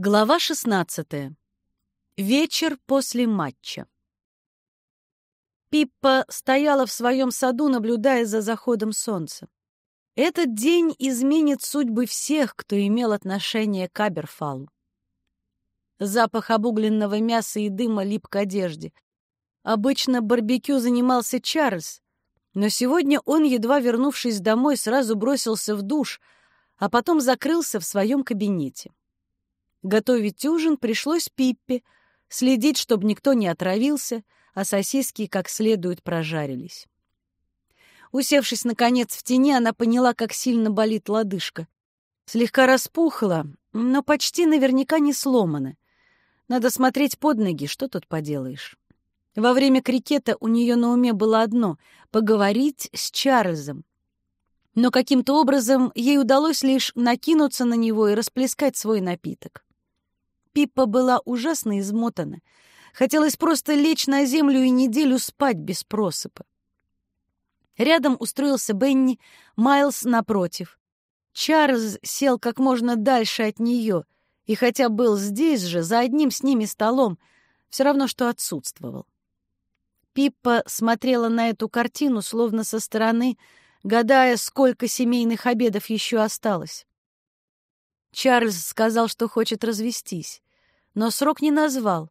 Глава 16. Вечер после матча. Пиппа стояла в своем саду, наблюдая за заходом солнца. Этот день изменит судьбы всех, кто имел отношение к Аберфалу. Запах обугленного мяса и дыма лип к одежде. Обычно барбекю занимался Чарльз, но сегодня он, едва вернувшись домой, сразу бросился в душ, а потом закрылся в своем кабинете. Готовить ужин пришлось Пиппе, следить, чтобы никто не отравился, а сосиски как следует прожарились. Усевшись, наконец, в тени, она поняла, как сильно болит лодыжка. Слегка распухла, но почти наверняка не сломана. Надо смотреть под ноги, что тут поделаешь. Во время крикета у нее на уме было одно — поговорить с Чарльзом. Но каким-то образом ей удалось лишь накинуться на него и расплескать свой напиток. Пиппа была ужасно измотана. Хотелось просто лечь на землю и неделю спать без просыпа. Рядом устроился Бенни, Майлз напротив. Чарльз сел как можно дальше от нее, и хотя был здесь же, за одним с ними столом, все равно что отсутствовал. Пиппа смотрела на эту картину, словно со стороны, гадая, сколько семейных обедов еще осталось. Чарльз сказал, что хочет развестись но срок не назвал.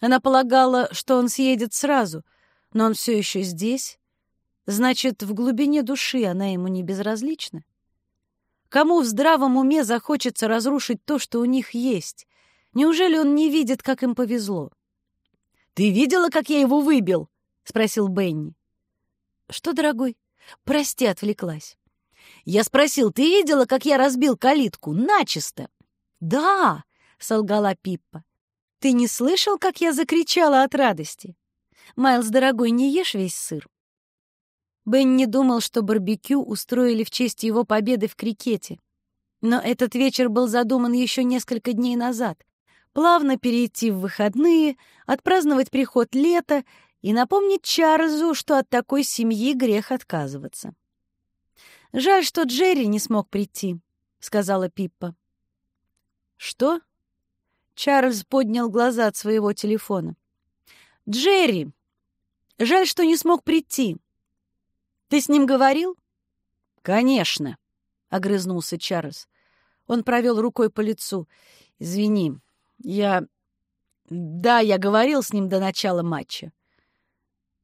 Она полагала, что он съедет сразу, но он все еще здесь. Значит, в глубине души она ему не безразлична. Кому в здравом уме захочется разрушить то, что у них есть? Неужели он не видит, как им повезло? «Ты видела, как я его выбил?» — спросил Бенни. «Что, дорогой? Прости, отвлеклась». «Я спросил, ты видела, как я разбил калитку? Начисто!» «Да!» Солгала Пиппа. «Ты не слышал, как я закричала от радости? Майлз, дорогой, не ешь весь сыр». Бенни думал, что барбекю устроили в честь его победы в крикете. Но этот вечер был задуман еще несколько дней назад. Плавно перейти в выходные, отпраздновать приход лета и напомнить Чарльзу, что от такой семьи грех отказываться. «Жаль, что Джерри не смог прийти», — сказала Пиппа. «Что?» Чарльз поднял глаза от своего телефона. «Джерри! Жаль, что не смог прийти. Ты с ним говорил?» «Конечно», — огрызнулся Чарльз. Он провел рукой по лицу. «Извини, я... Да, я говорил с ним до начала матча».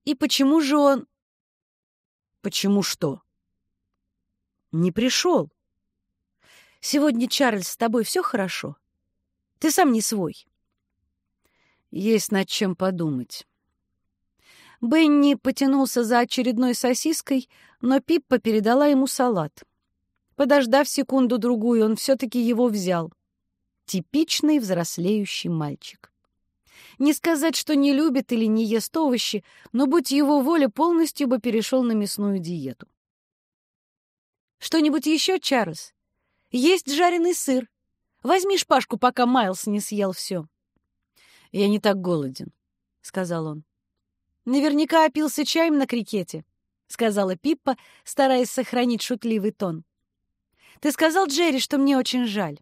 «И почему же он...» «Почему что?» «Не пришел». «Сегодня, Чарльз, с тобой все хорошо?» Ты сам не свой. Есть над чем подумать. Бенни потянулся за очередной сосиской, но Пиппа передала ему салат. Подождав секунду-другую, он все-таки его взял. Типичный взрослеющий мальчик. Не сказать, что не любит или не ест овощи, но, будь его воля, полностью бы перешел на мясную диету. «Что-нибудь еще, Чарльз? Есть жареный сыр. Возьми шпажку, пока Майлз не съел все. Я не так голоден, — сказал он. Наверняка опился чаем на крикете, — сказала Пиппа, стараясь сохранить шутливый тон. Ты сказал Джерри, что мне очень жаль.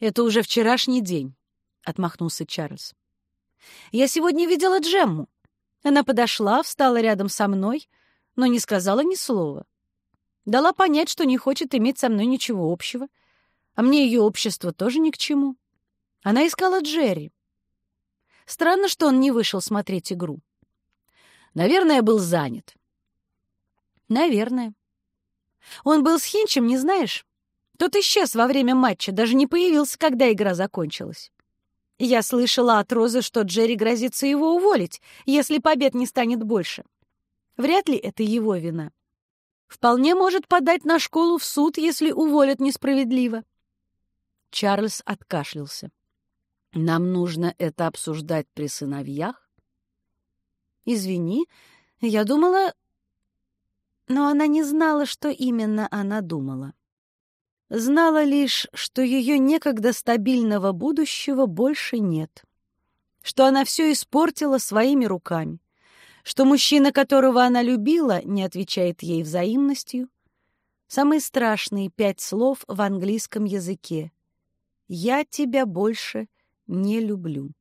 Это уже вчерашний день, — отмахнулся Чарльз. Я сегодня видела Джемму. Она подошла, встала рядом со мной, но не сказала ни слова. Дала понять, что не хочет иметь со мной ничего общего — а мне ее общество тоже ни к чему. Она искала Джерри. Странно, что он не вышел смотреть игру. Наверное, был занят. Наверное. Он был с Хинчем, не знаешь? Тот исчез во время матча, даже не появился, когда игра закончилась. Я слышала от Розы, что Джерри грозится его уволить, если побед не станет больше. Вряд ли это его вина. Вполне может подать на школу в суд, если уволят несправедливо. Чарльз откашлялся. «Нам нужно это обсуждать при сыновьях?» «Извини, я думала...» Но она не знала, что именно она думала. Знала лишь, что ее некогда стабильного будущего больше нет. Что она все испортила своими руками. Что мужчина, которого она любила, не отвечает ей взаимностью. Самые страшные пять слов в английском языке «Я тебя больше не люблю».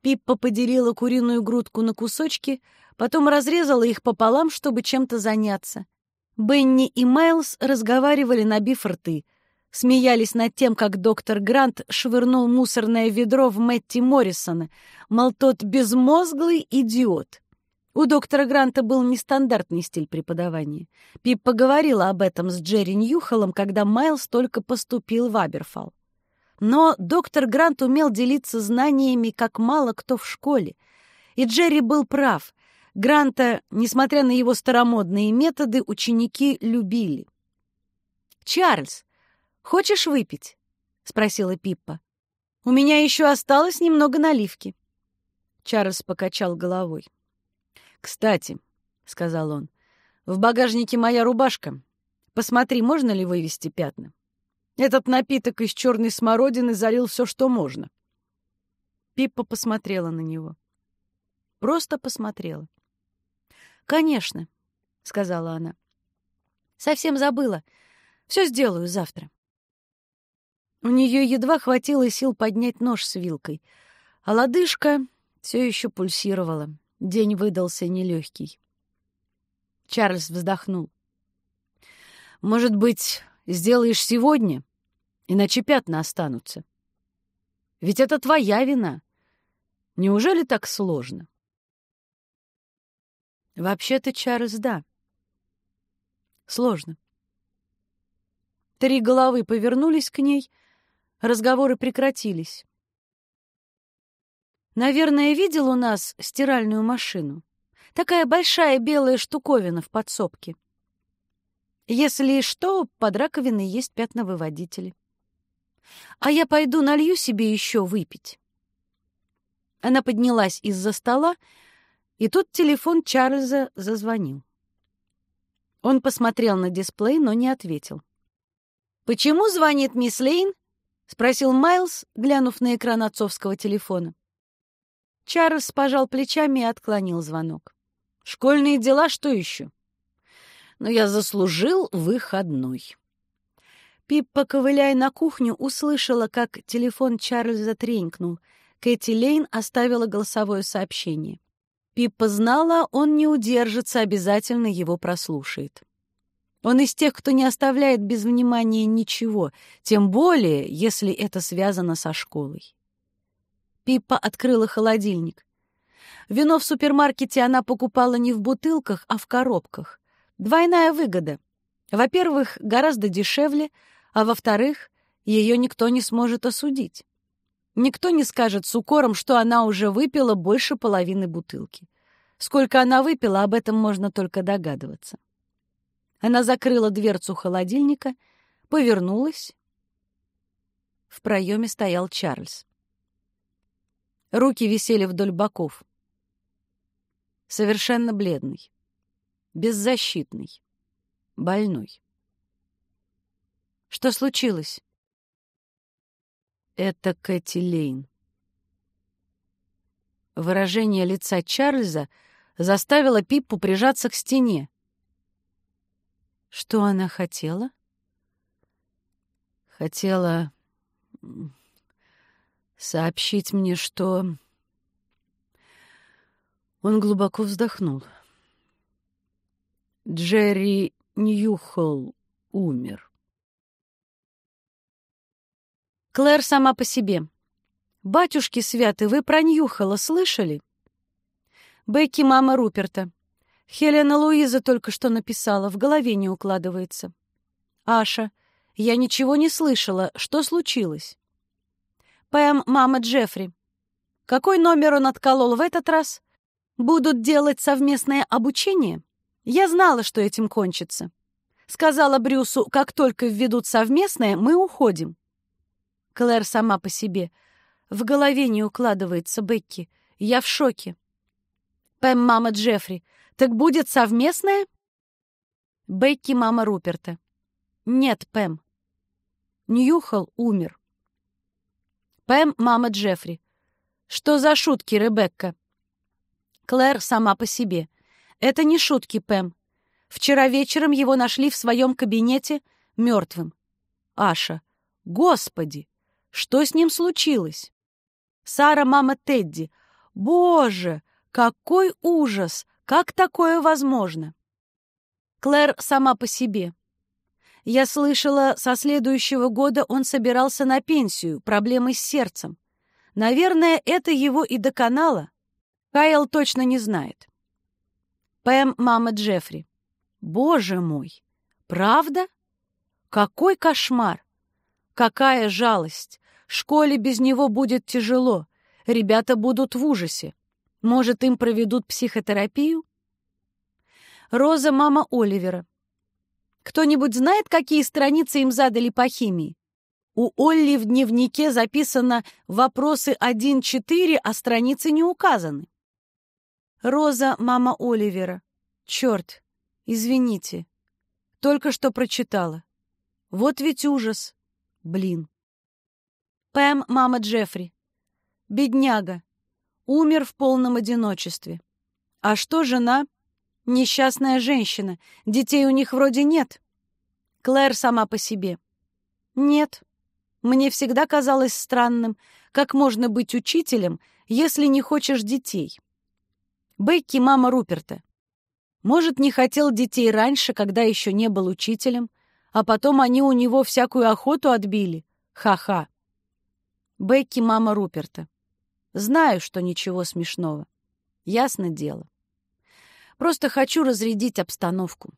Пиппа поделила куриную грудку на кусочки, потом разрезала их пополам, чтобы чем-то заняться. Бенни и Майлз разговаривали, набив рты. Смеялись над тем, как доктор Грант швырнул мусорное ведро в Мэтти Моррисона, мол, тот безмозглый идиот. У доктора Гранта был нестандартный стиль преподавания. Пип поговорила об этом с Джерри Ньюхолом, когда Майлз только поступил в Аберфал. Но доктор Грант умел делиться знаниями, как мало кто в школе. И Джерри был прав. Гранта, несмотря на его старомодные методы, ученики любили. «Чарльз, хочешь выпить?» — спросила Пиппа. «У меня еще осталось немного наливки». Чарльз покачал головой. «Кстати», — сказал он, — «в багажнике моя рубашка. Посмотри, можно ли вывести пятна. Этот напиток из черной смородины залил все, что можно». Пиппа посмотрела на него. Просто посмотрела. «Конечно», — сказала она. «Совсем забыла. Все сделаю завтра». У нее едва хватило сил поднять нож с вилкой, а лодыжка все еще пульсировала. День выдался нелегкий. Чарльз вздохнул. «Может быть, сделаешь сегодня, иначе пятна останутся. Ведь это твоя вина. Неужели так сложно?» «Вообще-то, Чарльз, да. Сложно». Три головы повернулись к ней, разговоры прекратились. Наверное, видел у нас стиральную машину. Такая большая белая штуковина в подсобке. Если что, под раковиной есть пятновыводители. А я пойду налью себе еще выпить. Она поднялась из-за стола, и тут телефон Чарльза зазвонил. Он посмотрел на дисплей, но не ответил. «Почему звонит мисс Лейн?» — спросил Майлз, глянув на экран отцовского телефона. Чарльз пожал плечами и отклонил звонок. «Школьные дела что еще?» «Но я заслужил выходной». Пиппа, ковыляя на кухню, услышала, как телефон Чарльза тренькнул. Кэти Лейн оставила голосовое сообщение. Пиппа знала, он не удержится, обязательно его прослушает. Он из тех, кто не оставляет без внимания ничего, тем более, если это связано со школой. Пиппа открыла холодильник. Вино в супермаркете она покупала не в бутылках, а в коробках. Двойная выгода. Во-первых, гораздо дешевле, а во-вторых, ее никто не сможет осудить. Никто не скажет с укором, что она уже выпила больше половины бутылки. Сколько она выпила, об этом можно только догадываться. Она закрыла дверцу холодильника, повернулась. В проеме стоял Чарльз. Руки висели вдоль боков. Совершенно бледный, беззащитный, больной. Что случилось? Это Кэти Лейн. Выражение лица Чарльза заставило Пиппу прижаться к стене. Что она хотела? Хотела сообщить мне, что... Он глубоко вздохнул. Джерри Ньюхолл умер. Клэр сама по себе. «Батюшки святы, вы про Ньюхола слышали?» Бекки — мама Руперта. Хелена Луиза только что написала, в голове не укладывается. Аша, я ничего не слышала. Что случилось? Пэм, мама Джеффри. Какой номер он отколол в этот раз? Будут делать совместное обучение? Я знала, что этим кончится. Сказала Брюсу, как только введут совместное, мы уходим. Клэр сама по себе. В голове не укладывается, Бекки. Я в шоке. Пэм, мама Джеффри. Так будет совместное? Бекки, мама Руперта. Нет, Пэм. Ньюхол умер. Пэм — мама Джеффри. Что за шутки, Ребекка? Клэр сама по себе. Это не шутки, Пэм. Вчера вечером его нашли в своем кабинете мертвым. Аша. Господи! Что с ним случилось? Сара, мама Тедди. Боже, какой ужас! Как такое возможно? Клэр сама по себе. Я слышала, со следующего года он собирался на пенсию, проблемы с сердцем. Наверное, это его и доконало. Кайл точно не знает. Пэм, мама Джеффри. Боже мой! Правда? Какой кошмар! Какая жалость! Школе без него будет тяжело. Ребята будут в ужасе. Может, им проведут психотерапию? Роза — мама Оливера. Кто-нибудь знает, какие страницы им задали по химии? У Олли в дневнике записано «Вопросы 1-4», а страницы не указаны. Роза — мама Оливера. Черт, извините. Только что прочитала. Вот ведь ужас. Блин. Пэм — мама Джеффри. Бедняга. Умер в полном одиночестве. А что жена? Несчастная женщина. Детей у них вроде нет. Клэр сама по себе. Нет. Мне всегда казалось странным, как можно быть учителем, если не хочешь детей. Бекки — мама Руперта. Может, не хотел детей раньше, когда еще не был учителем, а потом они у него всякую охоту отбили. Ха-ха. Бекки — мама Руперта. Знаю, что ничего смешного. Ясно дело. Просто хочу разрядить обстановку.